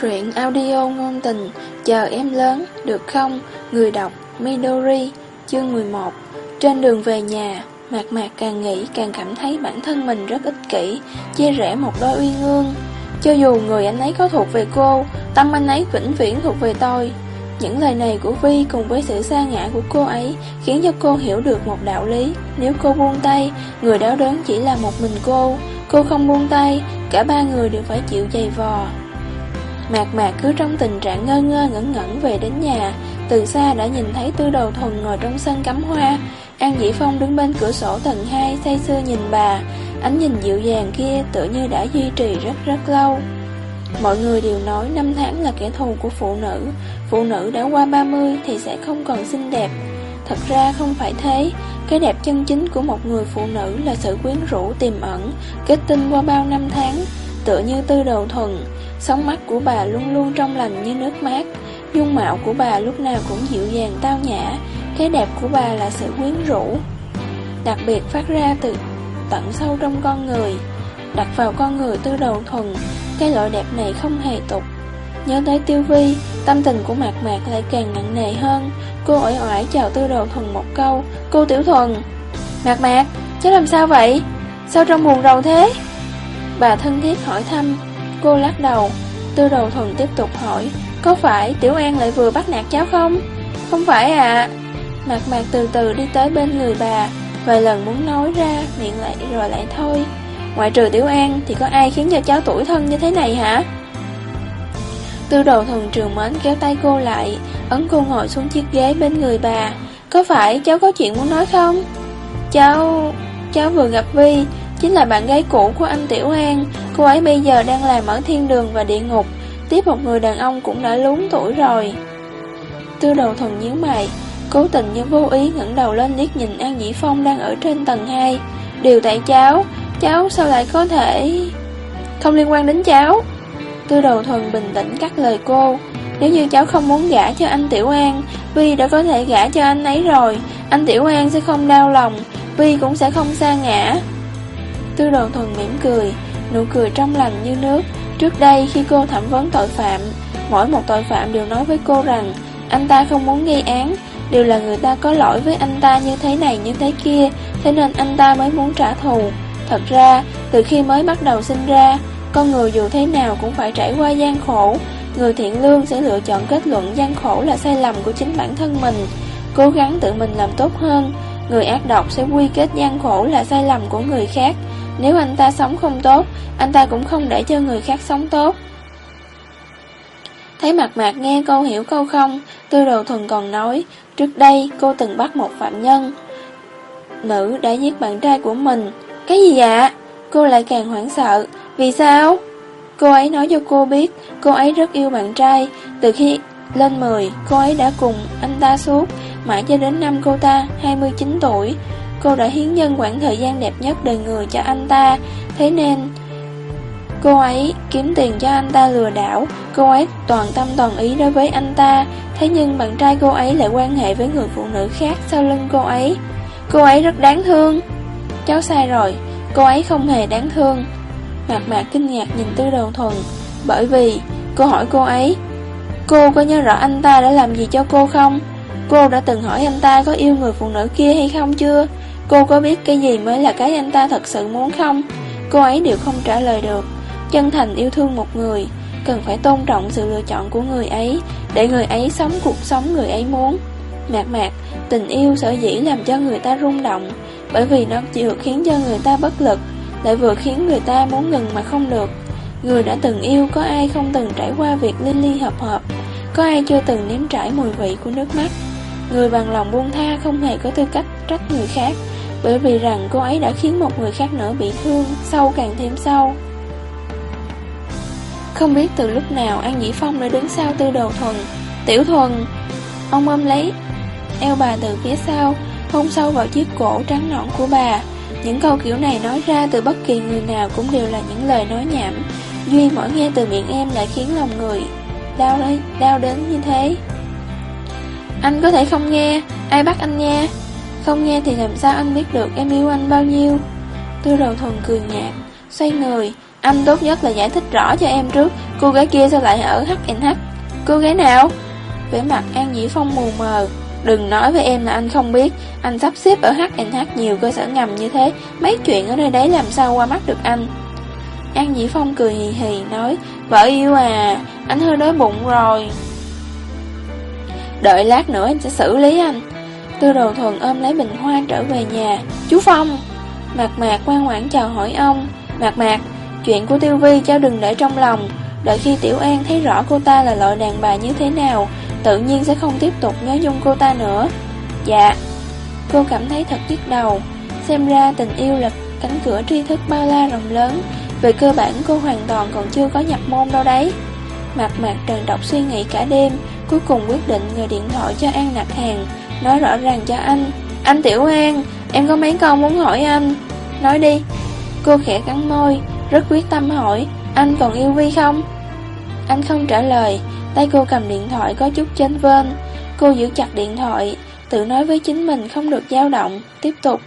Truyện audio ngôn tình Chờ em lớn, được không? Người đọc Midori Chương 11 Trên đường về nhà Mạc Mạc càng nghĩ càng cảm thấy bản thân mình rất ích kỷ Chia rẽ một đôi uy ngương Cho dù người anh ấy có thuộc về cô Tâm anh ấy vĩnh viễn thuộc về tôi. Những lời này của Vi cùng với sự xa ngã của cô ấy Khiến cho cô hiểu được một đạo lý. Nếu cô buông tay Người đau đớn chỉ là một mình cô. Cô không buông tay Cả ba người đều phải chịu dày vò. Mạc mạc cứ trong tình trạng ngơ ngơ ngẩn ngẩn về đến nhà. Từ xa đã nhìn thấy tư đầu thuần ngồi trong sân cắm hoa. An Dĩ Phong đứng bên cửa sổ tầng 2 say sưa nhìn bà. Ánh nhìn dịu dàng kia tự như đã duy trì rất rất lâu. Mọi người đều nói năm tháng là kẻ thù của phụ nữ. Phụ nữ đã qua 30 thì sẽ không còn xinh đẹp. Thật ra không phải thế. Cái đẹp chân chính của một người phụ nữ là sự quyến rũ, tiềm ẩn, Kết tinh qua bao năm tháng. Tựa như tư đầu thuần. Sóng mắt của bà luôn luôn trong lành như nước mát. Dung mạo của bà lúc nào cũng dịu dàng tao nhã. Cái đẹp của bà là sự quyến rũ. Đặc biệt phát ra từ tận sâu trong con người. Đặt vào con người tư đầu thuần Cái loại đẹp này không hề tục. Nhớ tới tiêu vi Tâm tình của mạc mạc lại càng nặng nề hơn. Cô ỏi ỏi chào tư đầu thuần một câu Cô tiểu thuần. Mạc mạc, cháu làm sao vậy? Sao trong buồn rầu thế? Bà thân thiết hỏi thăm Cô lắc đầu Tư đầu thuần tiếp tục hỏi, Có phải Tiểu An lại vừa bắt nạt cháu không? Không phải ạ Mạc mạc từ từ đi tới bên người bà, Vài lần muốn nói ra, Miệng lại rồi lại thôi Ngoại trừ Tiểu An thì có ai khiến cho cháu tuổi thân như thế này hả? Tư đầu thần trường mến kéo tay cô lại, Ấn cô ngồi xuống chiếc ghế bên người bà Có phải cháu có chuyện muốn nói không? Cháu... cháu vừa gặp Vi Chính là bạn gái cũ của anh Tiểu An. Cô ấy bây giờ đang làm ở thiên đường và địa ngục. Tiếp một người đàn ông cũng đã lún tuổi rồi. Tư đầu thần nhíu mày, Cố tình nhưng vô ý ngẩng đầu lên liếc nhìn An Dĩ Phong đang ở trên tầng 2 Điều tại cháu Cháu sao lại có thể Không liên quan đến cháu? Tư đầu thuần bình tĩnh cắt lời cô, Nếu như cháu không muốn gả cho anh Tiểu An, Vi đã có thể gả cho anh ấy rồi. Anh Tiểu An sẽ không đau lòng, Vi cũng sẽ không xa ngã. Tư đồ thuần mỉm cười Nụ cười trong lành như nước. Trước đây khi cô thẩm vấn tội phạm Mỗi một tội phạm đều nói với cô rằng Anh ta không muốn gây án Đều là người ta có lỗi với anh ta như thế này như thế kia Thế nên anh ta mới muốn trả thù. Thật ra, từ khi mới bắt đầu sinh ra Con người dù thế nào cũng phải trải qua gian khổ. Người thiện lương sẽ lựa chọn kết luận gian khổ là sai lầm của chính bản thân mình. Cố gắng tự mình làm tốt hơn Người ác độc sẽ quy kết gian khổ là sai lầm của người khác nếu anh ta sống không tốt, anh ta cũng không để cho người khác sống tốt. Thấy mặt mạc nghe câu hiểu câu không, tư đồ thuần còn nói, trước đây cô từng bắt một phạm nhân. Nữ đã giết bạn trai của mình. Cái gì ạ? Cô lại càng hoảng sợ. Vì sao? Cô ấy nói cho cô biết, cô ấy rất yêu bạn trai. Từ khi lên 10, cô ấy đã cùng anh ta suốt, mãi cho đến năm cô ta 29 tuổi. Cô đã hiến nhân khoảng thời gian đẹp nhất đời người cho anh ta. Thế nên, Cô ấy kiếm tiền cho anh ta lừa đảo. Cô ấy toàn tâm toàn ý đối với anh ta. Thế nhưng bạn trai cô ấy lại quan hệ với người phụ nữ khác sau lưng cô ấy. Cô ấy rất đáng thương. Cháu sai rồi. Cô ấy không hề đáng thương. Mạc mạc kinh ngạc nhìn tư đầu thuần, Bởi vì cô hỏi cô ấy, Cô có nhớ rõ anh ta đã làm gì cho cô không? Cô đã từng hỏi anh ta có yêu người phụ nữ kia hay không chưa? Cô có biết cái gì mới là cái anh ta thật sự muốn không? Cô ấy đều không trả lời được. Chân thành yêu thương một người, Cần phải tôn trọng sự lựa chọn của người ấy Để người ấy sống cuộc sống người ấy muốn. Mạc mạc, Tình yêu sở dĩ làm cho người ta rung động, Bởi vì nó vừa khiến cho người ta bất lực, Lại vừa khiến người ta muốn ngừng mà không được. Người đã từng yêu, Có ai không từng trải qua việc ly ly hợp hợp? Có ai chưa từng nếm trải mùi vị của nước mắt? Người bằng lòng buông tha không hề có tư cách trách người khác bởi vì rằng cô ấy đã khiến một người khác nữa bị thương Sâu càng thêm sâu Không biết từ lúc nào An Dĩ Phong đã đứng sau tư đồ thuần. Tiểu thuần Ông ôm lấy eo bà từ phía sau Hôn sâu vào chiếc cổ trắng nõn của bà. Những câu kiểu này nói ra từ bất kỳ người nào Cũng đều là những lời nói nhảm. Duy mỗi nghe từ miệng em lại khiến lòng người Đau, đấy, đau đến như thế. Anh có thể không nghe Ai bắt anh nghe? Không nghe thì làm sao anh biết được em yêu anh bao nhiêu? Tư đầu thuần cười nhạt, Xoay người. Anh tốt nhất là giải thích rõ cho em trước. Cô gái kia sao lại ở HNH Cô gái nào? Vẻ mặt An Dĩ Phong mù mờ. Đừng nói với em là anh không biết. Anh sắp xếp ở HNH nhiều cơ sở ngầm như thế. Mấy chuyện ở nơi đấy làm sao qua mắt được anh? An Dĩ Phong cười hì hì, nói, Vợ yêu à Anh hơi đói bụng rồi. Đợi lát nữa em sẽ xử lý anh. Tư đồ thuần ôm lấy bình hoa trở về nhà. Chú Phong. Mạc mạc ngoan ngoãn chào hỏi ông. Mạc mạc, Chuyện của Tiêu Vi cháu đừng để trong lòng. Đợi khi Tiểu An thấy rõ cô ta là loại đàn bà như thế nào, Tự nhiên sẽ không tiếp tục nhớ dung cô ta nữa. Dạ. Cô cảm thấy thật nhức đầu. Xem ra tình yêu là cánh cửa tri thức bao la rộng lớn. Về cơ bản, cô hoàn toàn còn chưa có nhập môn đâu đấy. Mặt mặt trần đọc suy nghĩ cả đêm, Cuối cùng quyết định người điện thoại cho An nạp Hàng. Nói rõ ràng cho anh. Anh Tiểu An Em có mấy câu muốn hỏi anh? Nói đi. Cô khẽ cắn môi Rất quyết tâm hỏi Anh còn yêu Vi không? Anh không trả lời. Tay cô cầm điện thoại có chút chênh vên Cô giữ chặt điện thoại Tự nói với chính mình không được dao động Tiếp tục.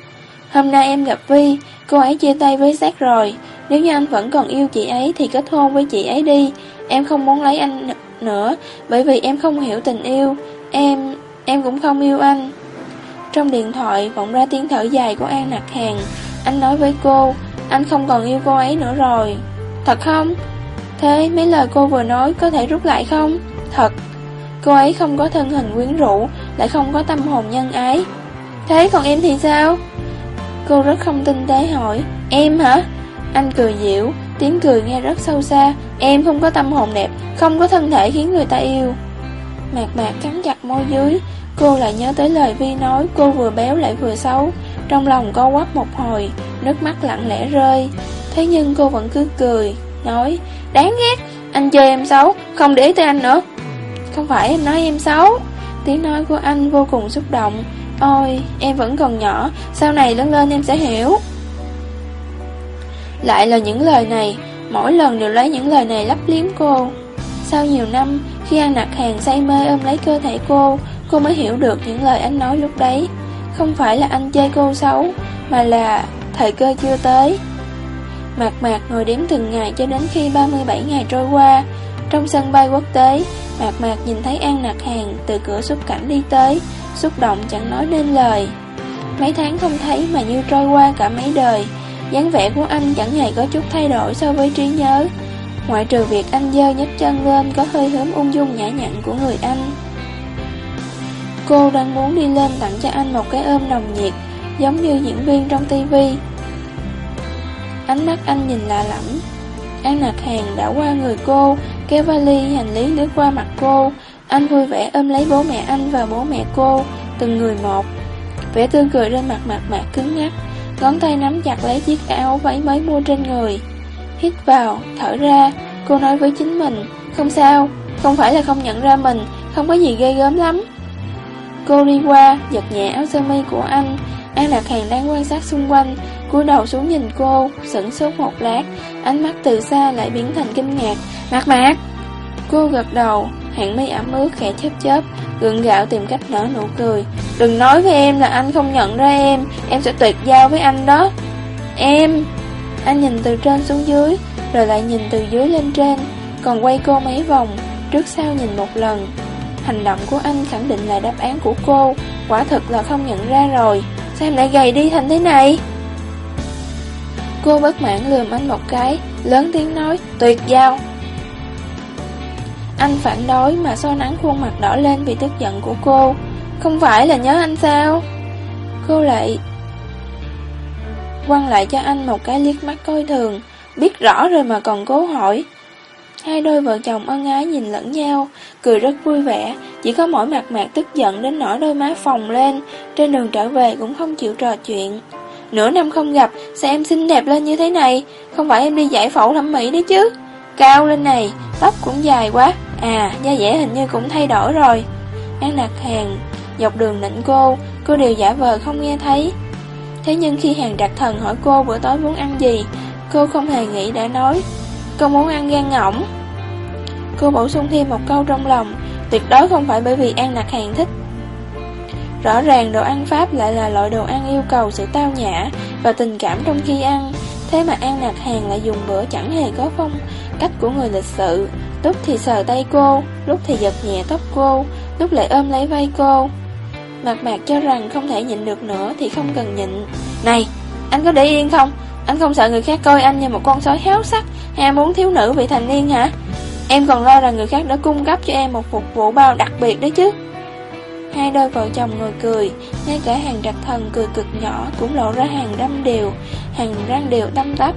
Hôm nay em gặp Vi Cô ấy chia tay với Zach rồi. Nếu như anh vẫn còn yêu chị ấy Thì kết hôn với chị ấy đi. Em không muốn lấy anh nữa Bởi vì em không hiểu tình yêu. Em, em cũng không yêu anh Trong điện thoại vọng ra tiếng thở dài của An Nặc Hàng, Anh nói với cô, Anh không còn yêu cô ấy nữa rồi Thật không? Thế mấy lời cô vừa nói có thể rút lại không? Thật Cô ấy không có thân hình quyến rũ, Lại không có tâm hồn nhân ái Thế còn em thì sao? Cô rất không tin tế hỏi Em hả? Anh cười dịu, Tiếng cười nghe rất sâu xa Em không có tâm hồn đẹp, Không có thân thể khiến người ta yêu Mạc mạc cắn chặt môi dưới. Cô lại nhớ tới lời Vi nói, Cô vừa béo lại vừa xấu. Trong lòng co quắp một hồi, Nước mắt lặng lẽ rơi. Thế nhưng cô vẫn cứ cười, Nói, Đáng ghét, Anh chơi em xấu, Không để tới anh nữa. Không phải em nói em xấu. Tiếng nói của anh vô cùng xúc động. Ôi, em vẫn còn nhỏ, Sau này lớn lên em sẽ hiểu. Lại là những lời này, Mỗi lần đều lấy những lời này lấp liếm cô. Sau nhiều năm khi anh Nặc Hàng say mê ôm lấy cơ thể cô. Cô mới hiểu được những lời anh nói lúc đấy. Không phải là anh chê cô xấu, Mà là thời cơ chưa tới. Mạc mạc ngồi đếm từng ngày cho đến khi 37 ngày trôi qua. Trong sân bay quốc tế, Mạc mạc nhìn thấy An Nạc Hàng từ cửa xuất cảnh đi tới, Xúc động chẳng nói nên lời. Mấy tháng không thấy mà như trôi qua cả mấy đời, dáng vẻ của anh chẳng hề có chút thay đổi so với trí nhớ. Ngoại trừ việc anh dơ nhấc chân lên có hơi hướng ung dung nhã nhặn của người anh. Cô đang muốn đi lên tặng cho anh một cái ôm nồng nhiệt, Giống như diễn viên trong tivi Ánh mắt anh nhìn lạ lẫm. An nạc hàng đã qua người cô, Kéo vali hành lý lướt qua mặt cô. Anh vui vẻ ôm lấy bố mẹ anh và bố mẹ cô, Từng người một. Vẻ tươi cười trên mặt mặt mạc cứng ngắc Ngón tay nắm chặt lấy chiếc áo váy mới mua trên người. Hít vào, thở ra. Cô nói với chính mình Không sao, không phải là không nhận ra mình Không có gì ghê gớm lắm. Cô đi qua, giật nhẹ áo sơ mi của anh. An Lạc Hàng đang quan sát xung quanh cúi đầu xuống nhìn cô sững sốt một lát. Ánh mắt từ xa lại biến thành kinh ngạc. Mạc mạc. Cô gật đầu Hàng mi ẩm ướt khẽ chớp chớp Gượng gạo tìm cách nở nụ cười. Đừng nói với em là anh không nhận ra em Em sẽ tuyệt giao với anh đó. Em? Anh nhìn từ trên xuống dưới, Rồi lại nhìn từ dưới lên trên, Còn quay cô mấy vòng, Trước sau nhìn một lần. Hành động của anh khẳng định là đáp án của cô, Quả thực là không nhận ra rồi. Sao em lại gầy đi thành thế này? Cô bất mãn lườm anh một cái, Lớn tiếng nói, tuyệt giao. Anh phản đối mà so nắng khuôn mặt đỏ lên vì tức giận của cô. Không phải là nhớ anh sao? Cô lại Quăng lại cho anh một cái liếc mắt coi thường. Biết rõ rồi mà còn cố hỏi. Hai đôi vợ chồng ân ái nhìn lẫn nhau, Cười rất vui vẻ. Chỉ có mỗi mặt mạc tức giận đến nỗi đôi má phồng lên, Trên đường trở về cũng không chịu trò chuyện. Nửa năm không gặp, Sao em xinh đẹp lên như thế này? Không phải em đi giải phẫu thẩm mỹ đấy chứ? Cao lên này, Tóc cũng dài quá. À da dẻ hình như cũng thay đổi rồi. An đặt hàng Dọc đường nịnh cô Cô đều giả vờ không nghe thấy. Thế nhưng khi hàng đặc thần hỏi cô bữa tối muốn ăn gì Cô không hề nghĩ đã nói Cô muốn ăn gan ngỗng. Cô bổ sung thêm một câu trong lòng Tuyệt đối không phải bởi vì An Nặc Hàng thích. Rõ ràng đồ ăn Pháp lại là loại đồ ăn yêu cầu sự tao nhã và tình cảm trong khi ăn. Thế mà An Nặc Hàng lại dùng bữa chẳng hề có phong cách của người lịch sự. Lúc thì sờ tay cô, lúc thì giật nhẹ tóc cô, lúc lại ôm lấy vai cô. Mạc mạc cho rằng không thể nhịn được nữa thì không cần nhịn. Này, anh có để yên không? Anh không sợ người khác coi anh như một con sói héo sắc hay muốn thiếu nữ vị thành niên hả? Em còn lo rằng người khác đã cung cấp cho em một phục vụ bao đặc biệt đấy chứ. Hai đôi vợ chồng ngồi cười, ngay cả hàng trạc thần cười cực nhỏ cũng lộ ra hàng đâm đều, hàng răng đều đâm tắp.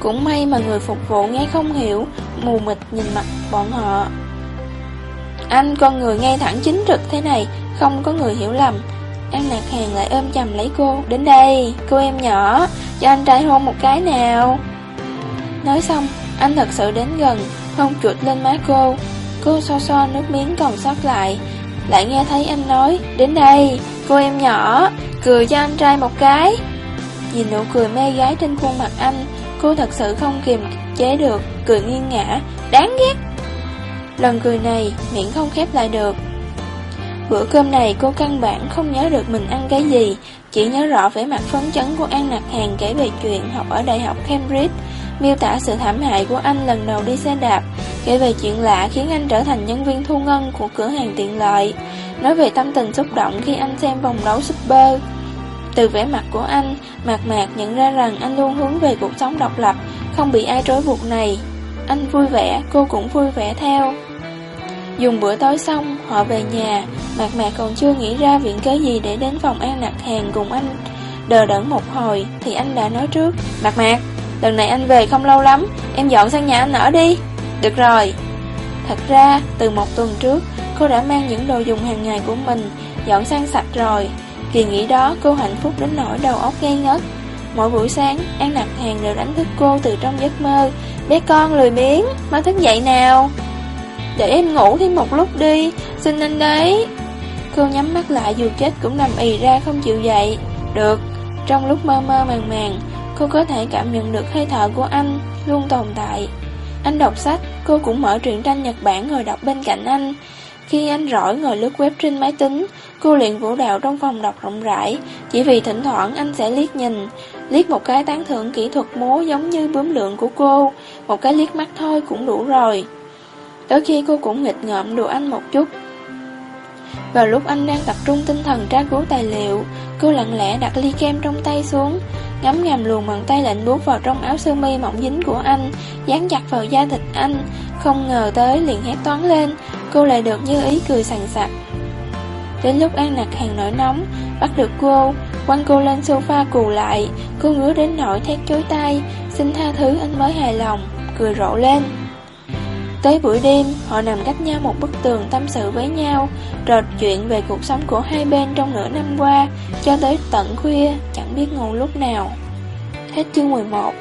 Cũng may mà người phục vụ nghe không hiểu, mù mịt nhìn mặt bọn họ. Anh con người ngay thẳng chính trực thế này, không có người hiểu lầm. An Lạc hàng lại ôm chầm lấy cô, đến đây, cô em nhỏ, cho anh trai hôn một cái nào. Nói xong, anh thật sự đến gần, hôn chuột lên má cô. Cô so so nước miếng còn sót lại, lại nghe thấy anh nói, đến đây, cô em nhỏ, cười cho anh trai một cái. Nhìn nụ cười mê gái trên khuôn mặt anh, cô thật sự không kiềm chế được, cười nghiêng ngã, đáng ghét. Lần cười này, miệng không khép lại được. Bữa cơm này cô căn bản không nhớ được mình ăn cái gì, chỉ nhớ rõ vẻ mặt phấn chấn của An Nặc Hàng kể về chuyện học ở Đại học Cambridge, miêu tả sự thảm hại của anh lần đầu đi xe đạp, kể về chuyện lạ khiến anh trở thành nhân viên thu ngân của cửa hàng tiện lợi, nói về tâm tình xúc động khi anh xem vòng đấu Super. Từ vẻ mặt của anh, Mạc Mạc nhận ra rằng anh luôn hướng về cuộc sống độc lập, không bị ai trói buộc này. Anh vui vẻ, cô cũng vui vẻ theo. Dùng bữa tối xong, họ về nhà, Mạc Mạc còn chưa nghĩ ra viện cớ gì để đến phòng an nặc hàng cùng anh. Đờ đẫn một hồi, thì anh đã nói trước, Mạc Mạc, lần này anh về không lâu lắm, em dọn sang nhà anh ở đi. Được rồi. Thật ra, từ một tuần trước, cô đã mang những đồ dùng hàng ngày của mình, dọn sang sạch rồi. Kỳ nghỉ đó, cô hạnh phúc đến nỗi đầu óc ngây ngất. Mỗi buổi sáng, An Nặc Hàng đều đánh thức cô từ trong giấc mơ. Bé con lười biếng, mau thức dậy nào. Để em ngủ thêm một lúc đi, xin anh đấy. Cô nhắm mắt lại dù chết cũng nằm ì ra không chịu dậy. Được, trong lúc mơ mơ màng màng, cô có thể cảm nhận được hơi thở của anh luôn tồn tại. Anh đọc sách, cô cũng mở truyện tranh Nhật Bản ngồi đọc bên cạnh anh. Khi anh rỗi ngồi lướt web trên máy tính, cô luyện vũ đạo trong phòng đọc rộng rãi, chỉ vì thỉnh thoảng anh sẽ liếc nhìn, liếc một cái tán thưởng kỹ thuật múa giống như bướm lượng của cô, một cái liếc mắt thôi cũng đủ rồi. Đôi khi cô cũng nghịch ngợm đùa anh một chút. Vào lúc anh đang tập trung tinh thần tra cứu tài liệu, cô lặng lẽ đặt ly kem trong tay xuống, ngắm ngầm luồn bàn tay lạnh buốt vào trong áo sơ mi mỏng dính của anh, dán chặt vào da thịt anh. Không ngờ tới liền hét toán lên, cô lại được như ý cười sẵn sạc. Đến lúc An nặc hàng nổi nóng, bắt được cô, quăng cô lên sofa cù lại, cô ngứa đến nỗi thét chối tay, xin tha thứ anh mới hài lòng, cười rộ lên. Tới buổi đêm, họ nằm cách nhau một bức tường tâm sự với nhau, trò chuyện về cuộc sống của hai bên trong nửa năm qua, cho tới tận khuya, chẳng biết ngủ lúc nào. Hết chương 11